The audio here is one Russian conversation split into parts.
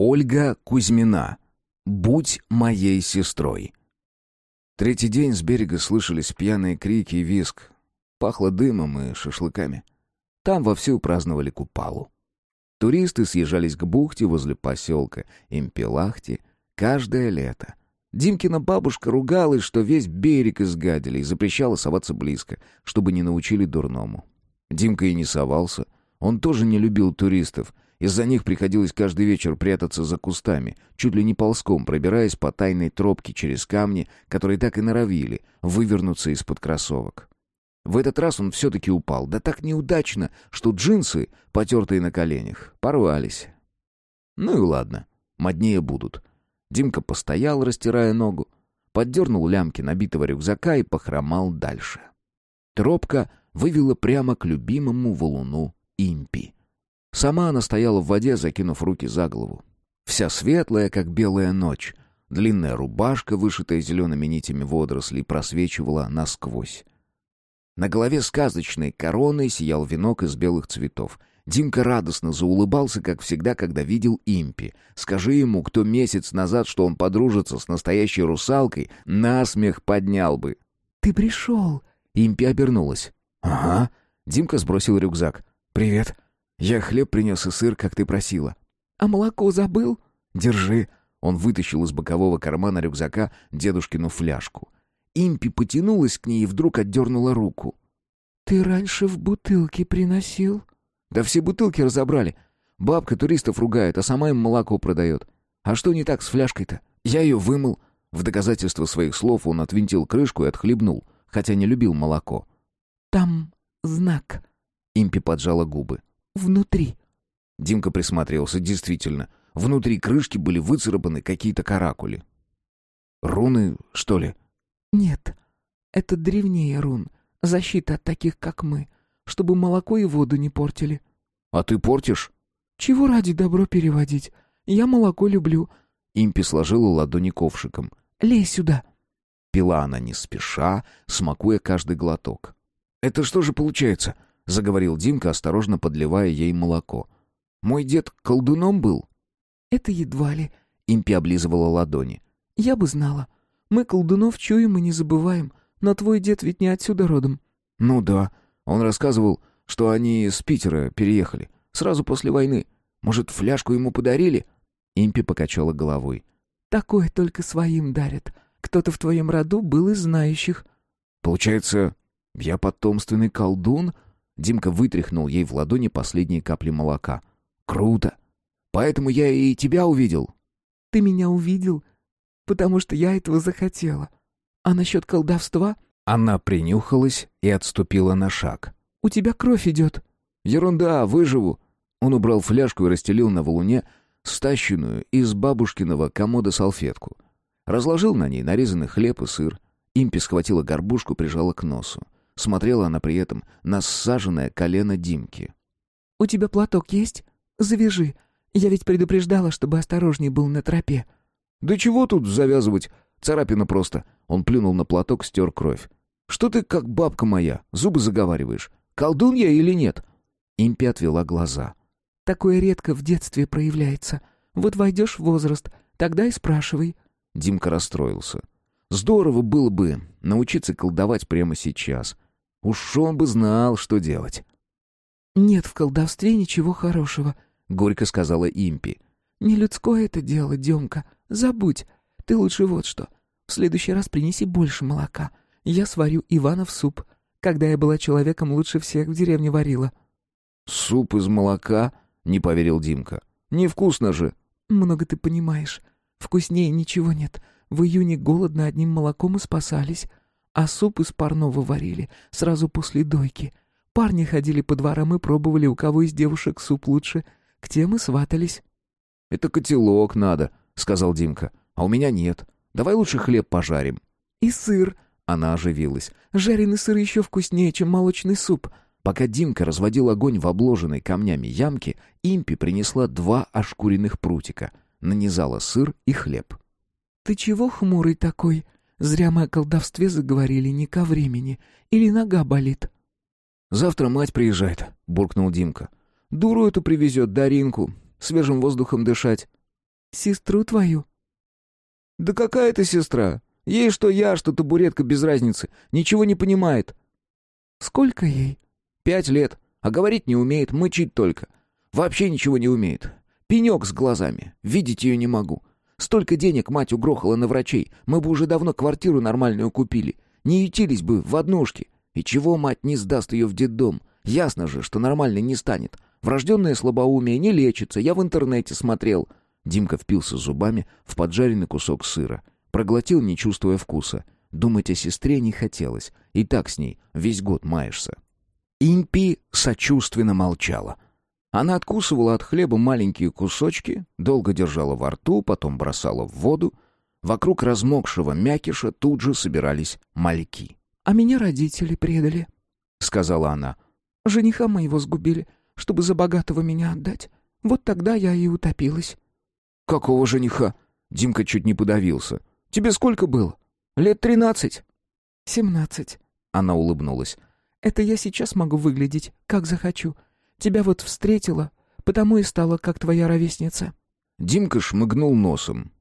Ольга Кузьмина. «Будь моей сестрой». Третий день с берега слышались пьяные крики и визг. Пахло дымом и шашлыками. Там вовсю праздновали Купалу. Туристы съезжались к бухте возле поселка Импелахти каждое лето. Димкина бабушка ругалась, что весь берег изгадили и запрещала соваться близко, чтобы не научили дурному. Димка и не совался. Он тоже не любил туристов. Из-за них приходилось каждый вечер прятаться за кустами, чуть ли не ползком, пробираясь по тайной тропке через камни, которые так и норовили вывернуться из-под кроссовок. В этот раз он все-таки упал, да так неудачно, что джинсы, потертые на коленях, порвались. Ну и ладно, моднее будут. Димка постоял, растирая ногу, поддернул лямки набитого рюкзака и похромал дальше. Тропка вывела прямо к любимому валуну импи. Сама она стояла в воде, закинув руки за голову. Вся светлая, как белая ночь. Длинная рубашка, вышитая зелеными нитями водорослей, просвечивала насквозь. На голове сказочной короной сиял венок из белых цветов. Димка радостно заулыбался, как всегда, когда видел импи. Скажи ему, кто месяц назад, что он подружится с настоящей русалкой, насмех поднял бы. «Ты пришел!» Импи обернулась. «Ага». Димка сбросил рюкзак. «Привет. Я хлеб принес и сыр, как ты просила». «А молоко забыл?» «Держи». Он вытащил из бокового кармана рюкзака дедушкину фляжку. Импи потянулась к ней и вдруг отдернула руку. «Ты раньше в бутылке приносил?» Да все бутылки разобрали. Бабка туристов ругает, а сама им молоко продает. А что не так с фляжкой-то? Я ее вымыл. В доказательство своих слов он отвинтил крышку и отхлебнул, хотя не любил молоко. «Там знак». Импи поджала губы. «Внутри». Димка присмотрелся. Действительно, внутри крышки были выцарапаны какие-то каракули. «Руны, что ли?» «Нет, это древнее рун. Защита от таких, как мы чтобы молоко и воду не портили». «А ты портишь?» «Чего ради добро переводить? Я молоко люблю». Импи сложила ладони ковшиком. «Лей сюда». Пила она не спеша, смакуя каждый глоток. «Это что же получается?» — заговорил Димка, осторожно подливая ей молоко. «Мой дед колдуном был?» «Это едва ли», — Импи облизывала ладони. «Я бы знала. Мы колдунов чуем и не забываем, но твой дед ведь не отсюда родом». «Ну да», он рассказывал, что они с Питера переехали. Сразу после войны. Может, фляжку ему подарили?» Импи покачала головой. «Такое только своим дарят. Кто-то в твоем роду был из знающих». «Получается, я потомственный колдун?» Димка вытряхнул ей в ладони последние капли молока. «Круто! Поэтому я и тебя увидел». «Ты меня увидел, потому что я этого захотела. А насчет колдовства...» Она принюхалась и отступила на шаг. «У тебя кровь идет». «Ерунда, выживу». Он убрал фляжку и расстелил на валуне стащенную из бабушкиного комода салфетку. Разложил на ней нарезанный хлеб и сыр. Импи схватила горбушку, прижала к носу. Смотрела она при этом на ссаженное колено Димки. «У тебя платок есть? Завяжи. Я ведь предупреждала, чтобы осторожней был на тропе». «Да чего тут завязывать? Царапина просто». Он плюнул на платок, стер кровь. Что ты, как бабка моя, зубы заговариваешь? Колдун я или нет?» Импи отвела глаза. «Такое редко в детстве проявляется. Вот войдешь в возраст, тогда и спрашивай». Димка расстроился. «Здорово было бы научиться колдовать прямо сейчас. Уж он бы знал, что делать». «Нет в колдовстве ничего хорошего», — горько сказала Импи. «Не людское это дело, Демка. Забудь. Ты лучше вот что. В следующий раз принеси больше молока. Я сварю Иванов суп. Когда я была человеком, лучше всех в деревне варила». «Суп из молока?» — не поверил Димка. «Невкусно же». «Много ты понимаешь. Вкуснее ничего нет. В июне голодно одним молоком и спасались. А суп из парного варили сразу после дойки. Парни ходили по дворам и пробовали, у кого из девушек суп лучше. К тем и сватались». «Это котелок надо», — сказал Димка. «А у меня нет. Давай лучше хлеб пожарим». «И сыр», она оживилась. «Жареный сыр еще вкуснее, чем молочный суп». Пока Димка разводил огонь в обложенной камнями ямке, Импи принесла два ошкуренных прутика, нанизала сыр и хлеб. «Ты чего хмурый такой? Зря мы о колдовстве заговорили, не ко времени. Или нога болит?» «Завтра мать приезжает», — буркнул Димка. «Дуру эту привезет, Даринку. Свежим воздухом дышать». Сестру твою». «Да какая ты сестра? Ей что я, что табуретка без разницы. Ничего не понимает». «Сколько ей?» «Пять лет. А говорить не умеет, мычить только. Вообще ничего не умеет. Пенек с глазами. Видеть ее не могу. Столько денег мать угрохала на врачей. Мы бы уже давно квартиру нормальную купили. Не ютились бы в однушке. И чего мать не сдаст ее в детдом? Ясно же, что нормально не станет. Врожденное слабоумие не лечится. Я в интернете смотрел. Димка впился зубами в поджаренный кусок сыра. Проглотил, не чувствуя вкуса. Думать о сестре не хотелось. И так с ней весь год маешься. Импи сочувственно молчала. Она откусывала от хлеба маленькие кусочки, долго держала во рту, потом бросала в воду. Вокруг размокшего мякиша тут же собирались мальки. «А меня родители предали», — сказала она. «Жениха моего сгубили, чтобы за богатого меня отдать. Вот тогда я и утопилась». «Какого жениха?» Димка чуть не подавился. «Тебе сколько было? Лет тринадцать?» «Семнадцать». Она улыбнулась. «Это я сейчас могу выглядеть, как захочу. Тебя вот встретила, потому и стала, как твоя ровесница». Димка шмыгнул носом.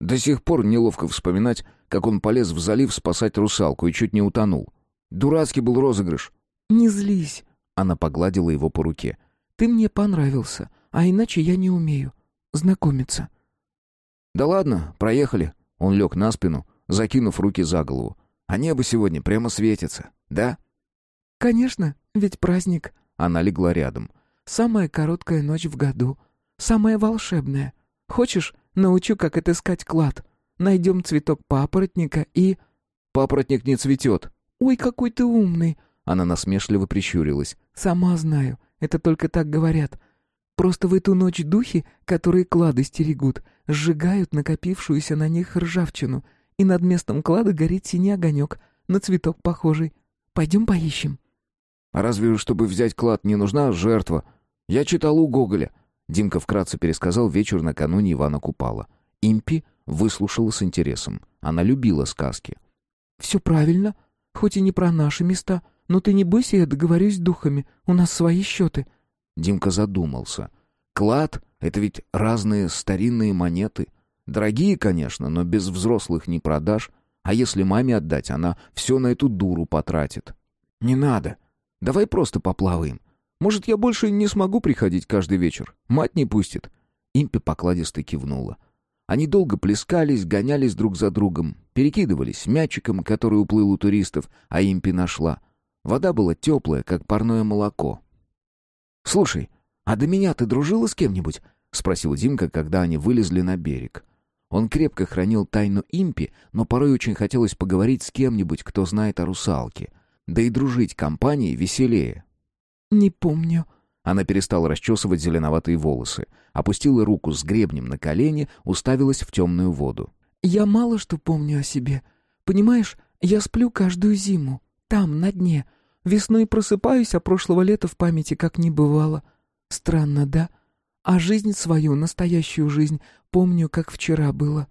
До сих пор неловко вспоминать, как он полез в залив спасать русалку и чуть не утонул. Дурацкий был розыгрыш. «Не злись», — она погладила его по руке. «Ты мне понравился, а иначе я не умею знакомиться». «Да ладно, проехали». Он лег на спину, закинув руки за голову. «А небо сегодня прямо светится, да?» «Конечно, ведь праздник». Она легла рядом. «Самая короткая ночь в году. Самая волшебная. Хочешь, научу, как отыскать клад? Найдем цветок папоротника и...» «Папоротник не цветет». «Ой, какой ты умный!» Она насмешливо прищурилась. «Сама знаю. Это только так говорят. Просто в эту ночь духи, которые клады стерегут, сжигают накопившуюся на них ржавчину, и над местом клада горит синий огонек, на цветок похожий. Пойдем поищем». «А разве, чтобы взять клад, не нужна жертва? Я читал у Гоголя». Димка вкратце пересказал вечер накануне Ивана Купала. Импи выслушала с интересом. Она любила сказки. «Все правильно. Хоть и не про наши места, но ты не бойся, я договорюсь с духами. У нас свои счеты». Димка задумался. Клад — это ведь разные старинные монеты. Дорогие, конечно, но без взрослых не продашь. А если маме отдать, она все на эту дуру потратит. Не надо. Давай просто поплаваем. Может, я больше не смогу приходить каждый вечер. Мать не пустит. Импи покладисто кивнула. Они долго плескались, гонялись друг за другом, перекидывались мячиком, который уплыл у туристов, а Импи нашла. Вода была теплая, как парное молоко. «Слушай, а до меня ты дружила с кем-нибудь?» — спросил Димка, когда они вылезли на берег. Он крепко хранил тайну импи, но порой очень хотелось поговорить с кем-нибудь, кто знает о русалке. Да и дружить компанией веселее. «Не помню». Она перестала расчесывать зеленоватые волосы, опустила руку с гребнем на колени, уставилась в темную воду. «Я мало что помню о себе. Понимаешь, я сплю каждую зиму. Там, на дне. Весной просыпаюсь, а прошлого лета в памяти как не бывало. Странно, да? А жизнь свою, настоящую жизнь, помню, как вчера было.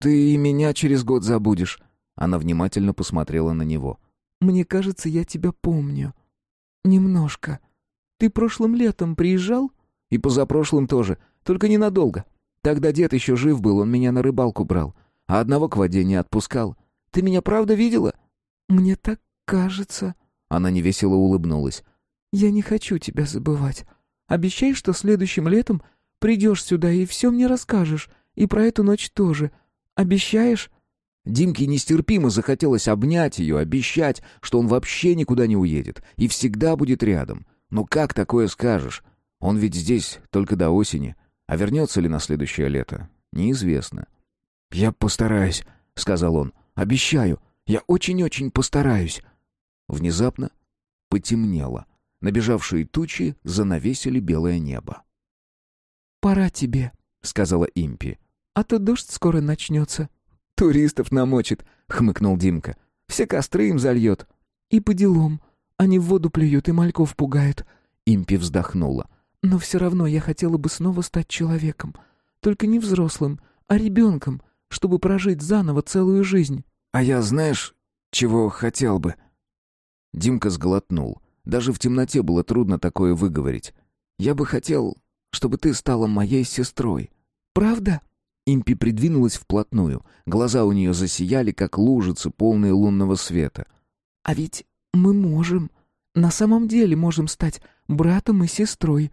Ты и меня через год забудешь. Она внимательно посмотрела на него. Мне кажется, я тебя помню. Немножко. Ты прошлым летом приезжал? И позапрошлым тоже, только ненадолго. Тогда дед еще жив был, он меня на рыбалку брал, а одного к воде не отпускал. Ты меня правда видела? Мне так кажется. Она невесело улыбнулась. «Я не хочу тебя забывать. Обещай, что следующим летом придешь сюда и все мне расскажешь, и про эту ночь тоже. Обещаешь?» Димке нестерпимо захотелось обнять ее, обещать, что он вообще никуда не уедет и всегда будет рядом. Но как такое скажешь? Он ведь здесь только до осени, а вернется ли на следующее лето, неизвестно. «Я постараюсь», — сказал он. «Обещаю, я очень-очень постараюсь». Внезапно потемнело. Набежавшие тучи занавесили белое небо. «Пора тебе», — сказала Импи. «А то дождь скоро начнется». «Туристов намочит», — хмыкнул Димка. «Все костры им зальет». «И по делам. Они в воду плюют и мальков пугают». Импи вздохнула. «Но все равно я хотела бы снова стать человеком. Только не взрослым, а ребенком, чтобы прожить заново целую жизнь». «А я, знаешь, чего хотел бы?» Димка сглотнул. Даже в темноте было трудно такое выговорить. «Я бы хотел, чтобы ты стала моей сестрой». «Правда?» Импи придвинулась вплотную. Глаза у нее засияли, как лужицы, полные лунного света. «А ведь мы можем. На самом деле можем стать братом и сестрой».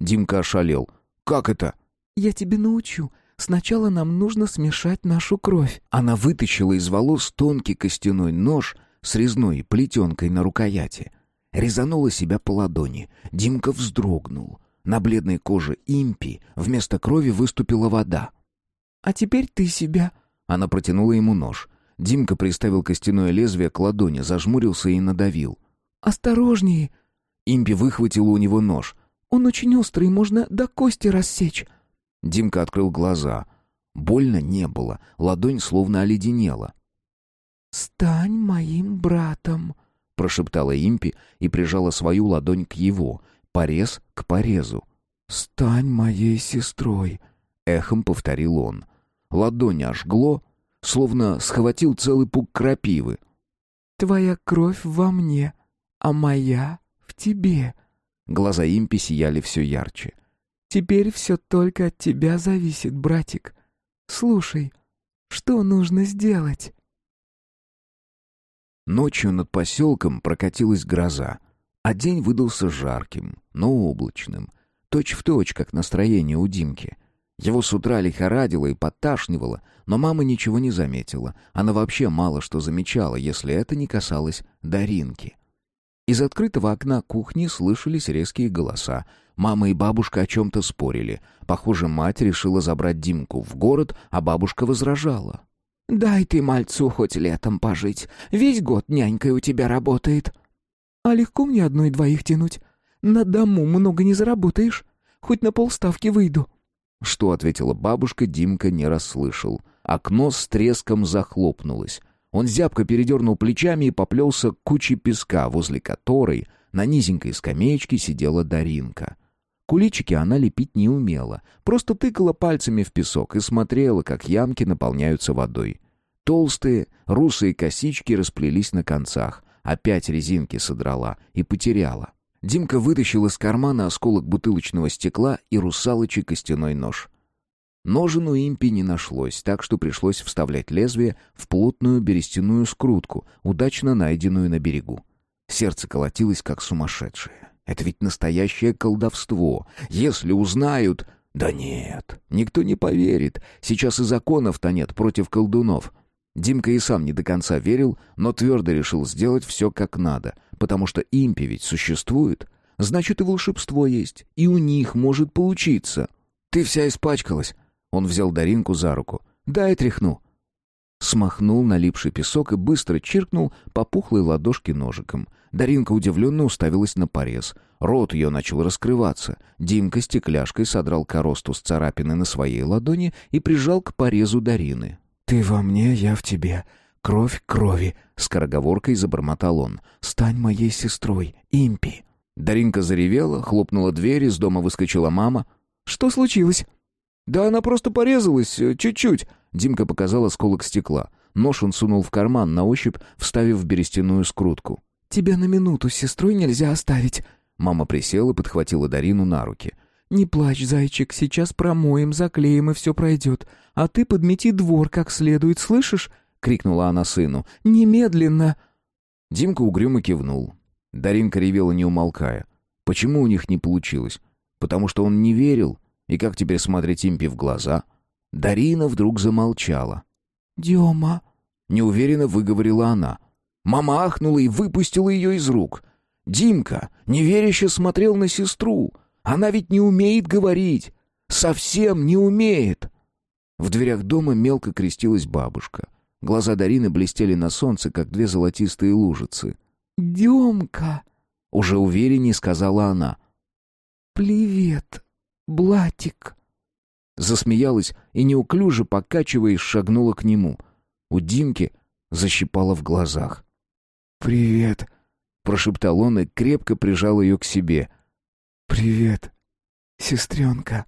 Димка ошалел. «Как это?» «Я тебе научу. Сначала нам нужно смешать нашу кровь». Она вытащила из волос тонкий костяной нож с резной плетенкой на рукояти. Резанула себя по ладони. Димка вздрогнул. На бледной коже импи вместо крови выступила вода. «А теперь ты себя». Она протянула ему нож. Димка приставил костяное лезвие к ладони, зажмурился и надавил. «Осторожнее!» Импи выхватила у него нож. «Он очень острый, можно до кости рассечь». Димка открыл глаза. Больно не было, ладонь словно оледенела. «Стань моим братом», — прошептала Импи и прижала свою ладонь к его, порез к порезу. «Стань моей сестрой», — эхом повторил он. Ладонь ожгло, словно схватил целый пук крапивы. «Твоя кровь во мне, а моя в тебе». Глаза Импи сияли все ярче. «Теперь все только от тебя зависит, братик. Слушай, что нужно сделать?» Ночью над поселком прокатилась гроза, а день выдался жарким, но облачным, точь в точь, как настроение у Димки. Его с утра лихорадило и подташнивало, но мама ничего не заметила. Она вообще мало что замечала, если это не касалось Даринки. Из открытого окна кухни слышались резкие голоса. Мама и бабушка о чем-то спорили. Похоже, мать решила забрать Димку в город, а бабушка возражала. «Дай ты мальцу хоть летом пожить. Весь год нянькой у тебя работает». «А легко мне одной двоих тянуть? На дому много не заработаешь. Хоть на полставки выйду». Что ответила бабушка, Димка не расслышал. Окно с треском захлопнулось. Он зябко передернул плечами и поплелся к куче песка, возле которой на низенькой скамеечке сидела Даринка. Куличики она лепить не умела, просто тыкала пальцами в песок и смотрела, как ямки наполняются водой. Толстые, русые косички расплелись на концах, опять резинки содрала и потеряла. Димка вытащил из кармана осколок бутылочного стекла и русалочий костяной нож. Ножен у импи не нашлось, так что пришлось вставлять лезвие в плотную берестяную скрутку, удачно найденную на берегу. Сердце колотилось, как сумасшедшее. Это ведь настоящее колдовство. Если узнают... Да нет, никто не поверит. Сейчас и законов-то нет против колдунов. Димка и сам не до конца верил, но твердо решил сделать все как надо, потому что импи ведь существует. Значит, и волшебство есть, и у них может получиться. Ты вся испачкалась. Он взял Даринку за руку. «Дай тряхну» смахнул налипший песок и быстро чиркнул по пухлой ладошке ножиком. Даринка удивленно уставилась на порез. Рот ее начал раскрываться. Димка стекляшкой содрал коросту с царапины на своей ладони и прижал к порезу Дарины. «Ты во мне, я в тебе. Кровь крови», — скороговоркой забормотал он. «Стань моей сестрой, импи». Даринка заревела, хлопнула дверь, из дома выскочила мама. «Что случилось?» «Да она просто порезалась, э, чуть-чуть», Димка показал осколок стекла. Нож он сунул в карман, на ощупь вставив в берестяную скрутку. «Тебя на минуту с сестрой нельзя оставить». Мама присела подхватила Дарину на руки. «Не плачь, зайчик, сейчас промоем, заклеим, и все пройдет. А ты подмети двор как следует, слышишь?» — крикнула она сыну. «Немедленно!» Димка угрюмо кивнул. Даринка ревела, не умолкая. Почему у них не получилось? Потому что он не верил? И как теперь смотреть импи в глаза? Дарина вдруг замолчала. «Дема», — неуверенно выговорила она. Мама ахнула и выпустила ее из рук. Димка неверяще смотрел на сестру. Она ведь не умеет говорить. Совсем не умеет. В дверях дома мелко крестилась бабушка. Глаза Дарины блестели на солнце, как две золотистые лужицы. «Демка!» — уже увереннее сказала она. «Привет, Блатик!» Засмеялась и, неуклюже покачиваясь, шагнула к нему. У Димки защипала в глазах. «Привет», — прошептал он и крепко прижал ее к себе. «Привет, сестренка».